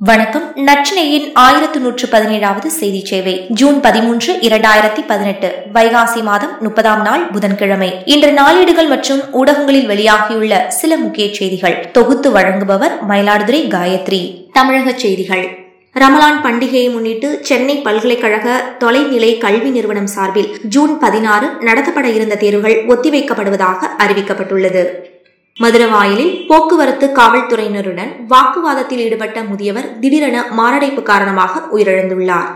வணக்கம். நச்சினையின் ஆயிரத்து நூற்று பதினேழாவது செய்தி சேவை. ஜூன் பதிமூன்று இரண்டாயிரத்தி பதினெட்டு. வைகாசி மாதம் முப்பதாம் நாள் புதன்கிழமை. இன்று நாளேடுகள் மற்றும் ஊடகங்களில் வெளியாகியுள்ள சில முக்கிய செய்திகள். தொகுத்து வழங்குபவர் மயிலாடுதுறை காயத்ரி. தமிழக செய்திகள். ரமலான் பண்டிகையை முன்னிட்டு சென்னை பல்கலைக்கழக தொலைநிலை கல்வி நிறுவனம் சார்பில் ஜூன் பதினாறு நடத்தப்பட இருந்த தேர்வுகள் ஒத்திவைக்கப்படுவதாக அறிவிக்கப்பட்டுள்ளது. மதுரவாயலில் போக்குவரத்து காவல்துறையினருடன் வாக்குவாதத்தில் ஈடுபட்ட முதியவர் திடீரென மாரடைப்பு காரணமாக உயிரிழந்துள்ளார்.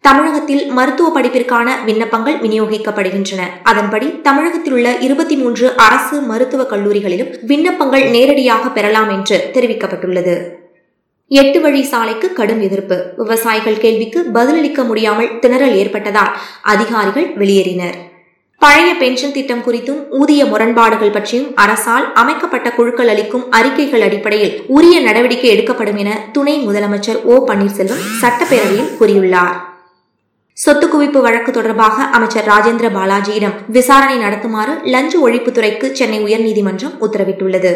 தமிழகத்தில் மருத்துவ படிப்பிற்கான விண்ணப்பங்கள் விநியோகிக்கப்படுகின்றன. அதன்படி தமிழகத்தில் உள்ள இருபத்தி மூன்று அரசு மருத்துவக் கல்லூரிகளிலும் விண்ணப்பங்கள் நேரடியாக பெறலாம் என்று தெரிவிக்கப்பட்டுள்ளது. எட்டு வழி சாலைக்கு கடும் எதிர்ப்பு. விவசாயிகள் கேள்விக்கு பதிலளிக்க முடியாமல் திணறல் ஏற்பட்டதால் அதிகாரிகள் வெளியேறினர். பழைய பென்ஷன் திட்டம் குறித்தும் ஊதிய முரண்பாடுகள் பற்றியும் அரசால் அமைக்கப்பட்ட குழுக்கள் அளிக்கும் அறிக்கைகள் அடிப்படையில் உரிய நடவடிக்கை எடுக்கப்படும் என துணை முதலமைச்சர் ஓ பன்னீர்செல்வம் சட்டப்பேரவையில் கூறியுள்ளார். சொத்து குவிப்பு வழக்கு தொடர்பாக அமைச்சர் ராஜேந்திர பாலாஜியிடம் விசாரணை நடத்துமாறு லஞ்ச ஒழிப்புத்துறைக்கு சென்னை உயர்நீதிமன்றம் உத்தரவிட்டுள்ளது.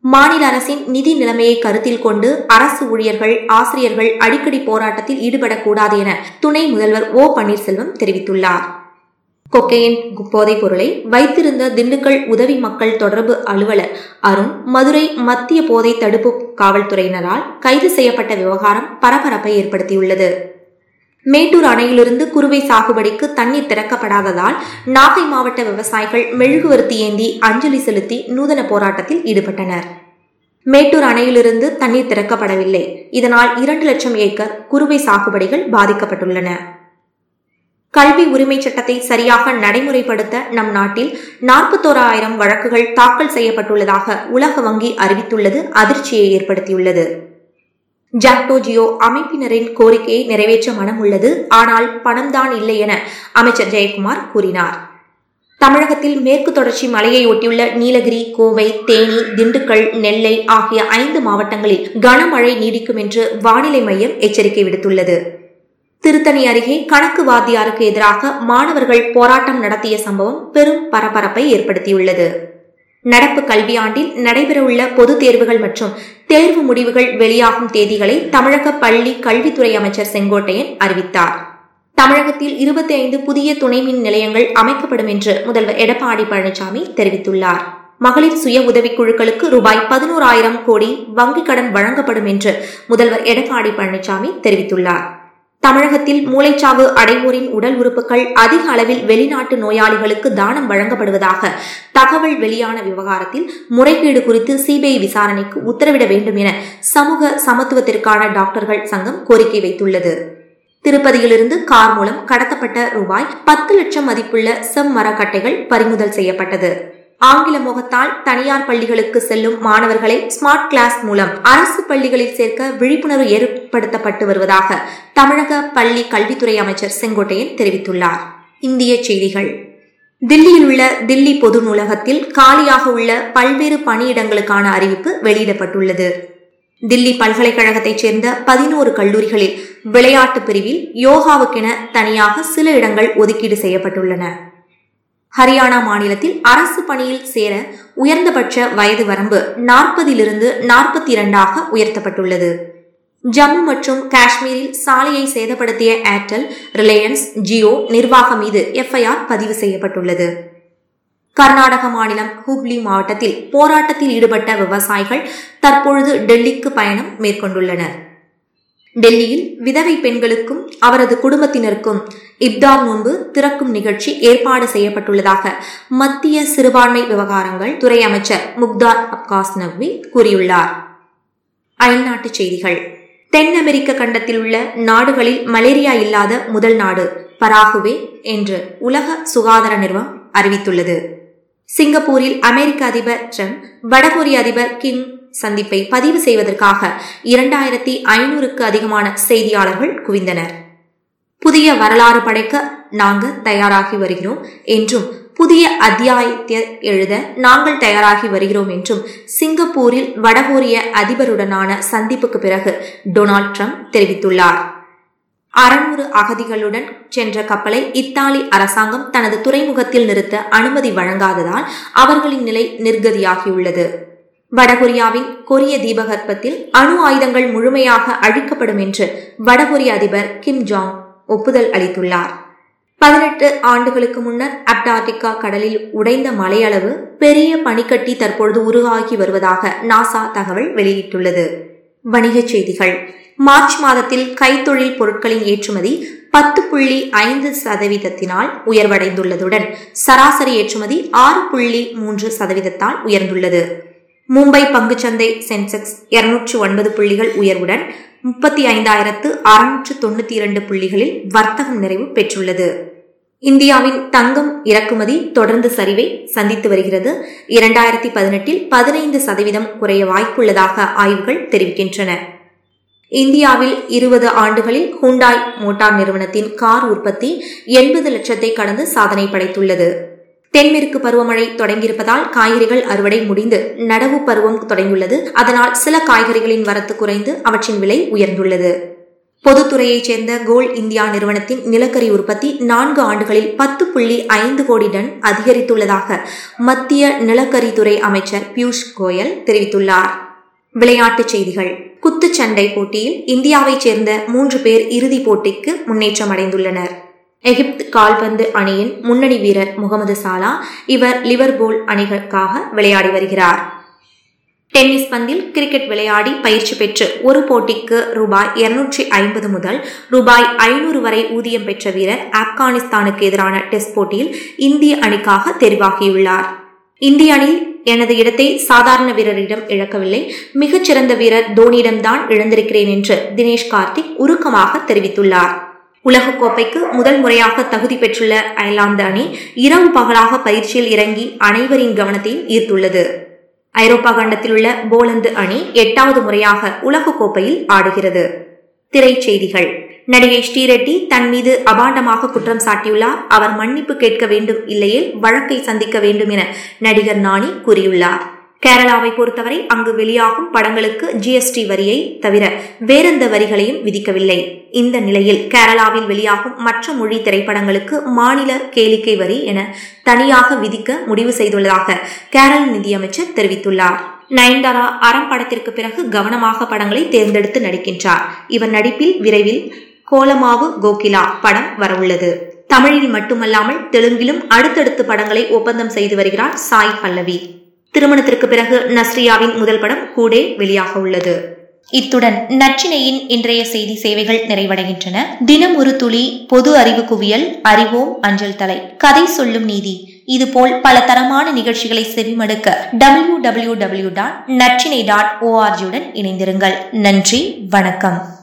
மாநில அரசின் நிதி நிலைமையை கருத்தில் கொண்டு அரசு ஊழியர்கள் ஆசிரியர்கள் அடிக்கடி போராட்டத்தில் ஈடுபடக்கூடாது என துணை முதல்வர் ஓ பன்னீர்செல்வம் தெரிவித்துள்ளார். கொக்கையின் போதைப் பொருளை வைத்திருந்த திண்டுக்கல் உதவி மக்கள் தொடர்பு அலுவலர் அருண் மதுரை மத்திய போதை தடுப்பு காவல்துறையினரால் கைது செய்யப்பட்ட விவகாரம் பரபரப்பை ஏற்படுத்தியுள்ளது. மேட்டூர் அணையிலிருந்து குறுவை சாகுபடிக்கு தண்ணீர் திறக்கப்படாததால் நாகை மாவட்ட விவசாயிகள் மெழுகுவர்த்தி ஏந்தி அஞ்சலி செலுத்தி நூதன போராட்டத்தில் ஈடுபட்டனர். மேட்டூர் அணையிலிருந்து தண்ணீர் திறக்கப்படவில்லை. இதனால் இரண்டு லட்சம் ஏக்கர் குறுவை சாகுபடிகள் பாதிக்கப்பட்டுள்ளன. கல்வி உரிமை சட்டத்தை சரியாக நடைமுறைப்படுத்த நம் நாட்டில் நாற்பத்தோராயிரம் வழக்குகள் தாக்கல் செய்யப்பட்டுள்ளதாக உலக வங்கி அறிவித்துள்ளது அதிர்ச்சியை ஏற்படுத்தியுள்ளது. ஜாக்டோ ஜியோ அமைப்பினரின் கோரிக்கையை நிறைவேற்ற மனம் உள்ளது ஆனால் பணம்தான் இல்லை என அமைச்சர் ஜெயக்குமார் கூறினார். தமிழகத்தில் மேற்கு தொடர்ச்சி மலையை ஒட்டியுள்ள நீலகிரி கோவை தேனி திண்டுக்கல் நெல்லை ஆகிய ஐந்து மாவட்டங்களில் கனமழை நீடிக்கும் என்று வானிலை மையம் எச்சரிக்கை விடுத்துள்ளது. திருத்தணி அருகே கணக்கு வாத்தியாருக்கு எதிராக மாணவர்கள் போராட்டம் நடத்திய சம்பவம் பெரும் பரபரப்பை ஏற்படுத்தியுள்ளது. நடப்பு கல்வியாண்டில் நடைபெறவுள்ள பொதுத் தேர்வுகள் மற்றும் தேர்வு முடிவுகள் வெளியாகும் தேதிகளை தமிழக பள்ளி கல்வித்துறை அமைச்சர் செங்கோட்டையன் அறிவித்தார். தமிழகத்தில் இருபத்தி ஐந்து புதிய துணை மின் நிலையங்கள் அமைக்கப்படும் என்று முதல்வர் எடப்பாடி பழனிசாமி தெரிவித்துள்ளார். மகளிர் சுய உதவிக் குழுக்களுக்கு ரூபாய் பதினோராயிரம் கோடி வங்கிக் கடன் வழங்கப்படும் என்று முதல்வர் எடப்பாடி பழனிசாமி தெரிவித்துள்ளார். தமிழகத்தில் மூளைச்சாவு அடைவோரின் உடல் உறுப்புகள் அதிக அளவில் வெளிநாட்டு நோயாளிகளுக்கு தானம் வழங்கப்படுவதாக தகவல் வெளியான விவகாரத்தில் முறைகேடு குறித்து சிபிஐ விசாரணைக்கு உத்தரவிட வேண்டும் என சமூக சமத்துவத்திற்கான டாக்டர்கள் சங்கம் கோரிக்கை வைத்துள்ளது. திருப்பதியிலிருந்து கார் மூலம் கடத்தப்பட்ட ரூபாய் பத்து லட்சம் மதிப்புள்ள செம்மரக்கட்டைகள் பறிமுதல் செய்யப்பட்டது. ஆங்கில முகத்தால் தனியார் பள்ளிகளுக்கு செல்லும் மாணவர்களை ஸ்மார்ட் கிளாஸ் மூலம் அரசு பள்ளிகளில் சேர்க்க விழிப்புணர்வு ஏற்படுத்தப்பட்டு வருவதாக தமிழக பள்ளி கல்வித்துறை அமைச்சர் செங்கோட்டையன் தெரிவித்துள்ளார். இந்திய செய்திகள். தில்லியில் உள்ள தில்லி பொது நூலகத்தில் காலியாக உள்ள பல்வேறு பணியிடங்களுக்கான அறிவிப்பு வெளியிடப்பட்டுள்ளது. தில்லி பல்கலைக்கழகத்தைச் சேர்ந்த பதினோரு கல்லூரிகளில் விளையாட்டு பிரிவில் யோகாவுக்கென தனியாக சில இடங்கள் ஒதுக்கீடு செய்யப்பட்டுள்ளன. ஹரியானா மாநிலத்தில் அரசு பணியில் சேர உயர்ந்தபட்ச வயது வரம்பு நாற்பதிலிருந்து நாற்பத்தி இரண்டாக உயர்த்தப்பட்டுள்ளது. ஜம்மு மற்றும் காஷ்மீரில் சாலையை சேதப்படுத்திய ஏர்டெல் ரிலையன்ஸ் ஜியோ நிர்வாகம் மீது எஃப்ஐஆர் பதிவு செய்யப்பட்டுள்ளது. கர்நாடக மாநிலம் ஹூப்ளி மாவட்டத்தில் போராட்டத்தில் ஈடுபட்ட விவசாயிகள் தற்பொழுது டெல்லிக்கு பயணம் மேற்கொண்டுள்ளனர். டெல்லியில் விதவை பெண்களுக்கும் அவரது குடும்பத்தினருக்கும் இப்தார் முன்பு திறக்கும் நிகழ்ச்சி ஏற்பாடு செய்யப்பட்டுள்ளதாக மத்திய சிறுபான்மை விவகாரங்கள் துறை அமைச்சர் முக்தார் அப்காஸ் நவ்வி கூறியுள்ளார். அயல்நாட்டுச் செய்திகள். தென் அமெரிக்க கண்டத்தில் உள்ள நாடுகளில் மலேரியா இல்லாத முதல் நாடு பராகுவே என்று உலக சுகாதார நிறுவனம் அறிவித்துள்ளது. சிங்கப்பூரில் அமெரிக்க அதிபர் ட்ரம்ப் வடகொரிய அதிபர் கிம் சந்திப்பை பதிவு செய்வதற்காக இரண்டாயிரத்தி ஐநூறுக்கு அதிகமான செய்தியாளர்கள் குவிந்தனர். புதிய வரலாறு படைக்க நாங்கள் தயாராகி வருகிறோம் என்றும் புதிய அத்தியாயத்தை எழுத நாங்கள் தயாராகி வருகிறோம் என்றும் சிங்கப்பூரில் வடகொரிய அதிபருடனான சந்திப்புக்கு பிறகு டொனால்ட் ட்ரம்ப் தெரிவித்துள்ளார். அறநூறு அகதிகளுடன் சென்ற கப்பலை இத்தாலி அரசாங்கம் தனது துறைமுகத்தில் நிறுத்த அனுமதி வழங்காததால் அவர்களின் நிலை நிர்கதியாகியுள்ளது. வடகொரியாவின் கொரிய தீபகற்பத்தில் அணு ஆயுதங்கள் முழுமையாக அழிக்கப்படும் என்று வடகொரிய அதிபர் கிம் ஜாங் ஒப்புதல் அளித்துள்ளார். பதினெட்டு ஆண்டுகளுக்கு முன்னர் அப்டார்டிகா கடலில் உடைந்த மலையளவு பெரிய பனிக்கட்டி தற்பொழுது உருவாகி வருவதாக நாசா தகவல் வெளியிட்டுள்ளது. வணிகச் செய்திகள். மார்ச் மாதத்தில் கைத்தொழில் பொருட்களின் ஏற்றுமதி பத்து புள்ளி ஐந்து சதவீதத்தினால் உயர்வடைந்துள்ளதுடன் சராசரி ஏற்றுமதி ஆறு புள்ளி மூன்று சதவீதத்தால் உயர்ந்துள்ளது. மும்பை பங்குச்சந்தை சென்செக்ஸ் இருநூற்று ஒன்பது புள்ளிகள் உயர்வுடன் முப்பத்தி ஐந்தாயிரத்து அறுநூற்று தொண்ணூத்தி இரண்டு புள்ளிகளில் வர்த்தகம் நிறைவு பெற்றுள்ளது. இந்தியாவின் தங்கம் இறக்குமதி தொடர்ந்து சரிவை சந்தித்து வருகிறது. இரண்டாயிரத்தி பதினெட்டில் பதினைந்து சதவீதம் குறைய வாய்ப்புள்ளதாக ஆய்வுகள் தெரிவிக்கின்றன. இந்தியாவில் இருபது ஆண்டுகளில் ஹூண்டாய் மோட்டார் நிறுவனத்தின் கார் உற்பத்தி எண்பது லட்சத்தை கடந்து சாதனை படைத்துள்ளது. தென்மேற்கு பருவமழை தொடங்கியிருப்பதால் காய்கறிகள் அறுவடை முடிந்து நடவு பருவம் தொடங்கியுள்ளது. அதனால் சில காய்கறிகளின் வரத்து குறைந்து அவற்றின் விலை உயர்ந்துள்ளது. பொதுத்துறையைச் சேர்ந்த கோல் இந்தியா நிறுவனத்தின் நிலக்கரி உற்பத்தி நான்கு ஆண்டுகளில் பத்து புள்ளி ஐந்து கோடி டன் அதிகரித்துள்ளதாக மத்திய நிலக்கரித்துறை அமைச்சர் பியூஷ் கோயல் தெரிவித்துள்ளார். விளையாட்டுச் செய்திகள். குத்துச்சண்டை போட்டியில் இந்தியாவைச் சேர்ந்த மூன்று பேர் இறுதிப் போட்டிக்கு முன்னேற்றம் அடைந்துள்ளனர். எகிப்து கால்பந்து அணியின் முன்னணி வீரர் முகமது சாலா இவர் லிவர்பூல் அணிகளுக்காக விளையாடி வருகிறார். டென்னிஸ் பந்தில் கிரிக்கெட் விளையாடி பயிற்சி பெற்று ஒரு போட்டிக்கு ரூபாய் இருநூற்றி ஐம்பது முதல் ரூபாய் ஐநூறு வரை ஊதியம் பெற்ற வீரர் ஆப்கானிஸ்தானுக்கு எதிரான டெஸ்ட் போட்டியில் இந்திய அணிக்காக தெரிவாகியுள்ளார். இந்திய அணி எனது இடத்தை சாதாரண வீரரிடம் இழக்கவில்லை. மிகச்சிறந்த வீரர் தோனியிடம்தான் இழந்திருக்கிறேன் என்று தினேஷ் கார்த்திக் உருக்கமாக தெரிவித்துள்ளார். உலகக்கோப்பைக்கு முதல் முறையாக தகுதி பெற்றுள்ள அயர்லாந்து அணி இரவு பகலாக பயிற்சியில் இறங்கி அனைவரின் கவனத்தையும் ஈர்த்துள்ளது. ஐரோப்பா கண்டத்தில் உள்ள போலந்து அணி எட்டாவது முறையாக உலகக்கோப்பையில் ஆடுகிறது. திரைச்செய்திகள். நடிகை ஸ்ரீரெட்டி தன் மீது அபாண்டமாக குற்றம் சாட்டியுள்ளார். அவர் மன்னிப்பு கேட்க வேண்டும் இல்லையே வழக்கை சந்திக்க வேண்டும் என நடிகர் நாணி கூறியுள்ளார். கேரளாவை பொறுத்தவரை அங்கு வெளியாகும் படங்களுக்கு ஜிஎஸ்டி வரியை தவிர வேறெந்த வரிகளையும் விதிக்கவில்லை. இந்த நிலையில் கேரளாவில் வெளியாகும் மற்ற மொழி திரைப்படங்களுக்கு மாநில கேளிக்கை வரி என தனியாக விதிக்க முடிவு செய்துள்ளதாக கேரள நிதியமைச்சர் தெரிவித்துள்ளார். நயன்தாரா அறம் படத்திற்கு பிறகு கவனமாக படங்களை தேர்ந்தெடுத்து நடிக்கின்றார். இவர் நடிப்பில் விரைவில் கோலமாவு கோகிலா படம் வரவுள்ளது. தமிழில் மட்டுமல்லாமல் தெலுங்கிலும் அடுத்தடுத்து படங்களை ஒப்பந்தம் செய்து வருகிறார் சாய் பல்லவி. திருமணத்திற்கு பிறகு நஸ்ரியாவின் முதல் படம் கூடே வெளியாக உள்ளது. இத்துடன் நச்சினையின் இன்றைய செய்தி சேவைகள் நிறைவடைகின்றன. தினம் ஒரு துளி பொது அறிவு குவியல் அறிவோம் அஞ்சல் தலை கதை சொல்லும் நீதி. இதுபோல் பல தரமான நிகழ்ச்சிகளை செவிமடுக்க டபிள்யூ டபிள்யூ டபிள்யூ டாட் நச்சினை டாட் ஓஆர்ஜியுடன் இணைந்திருங்கள். நன்றி வணக்கம்.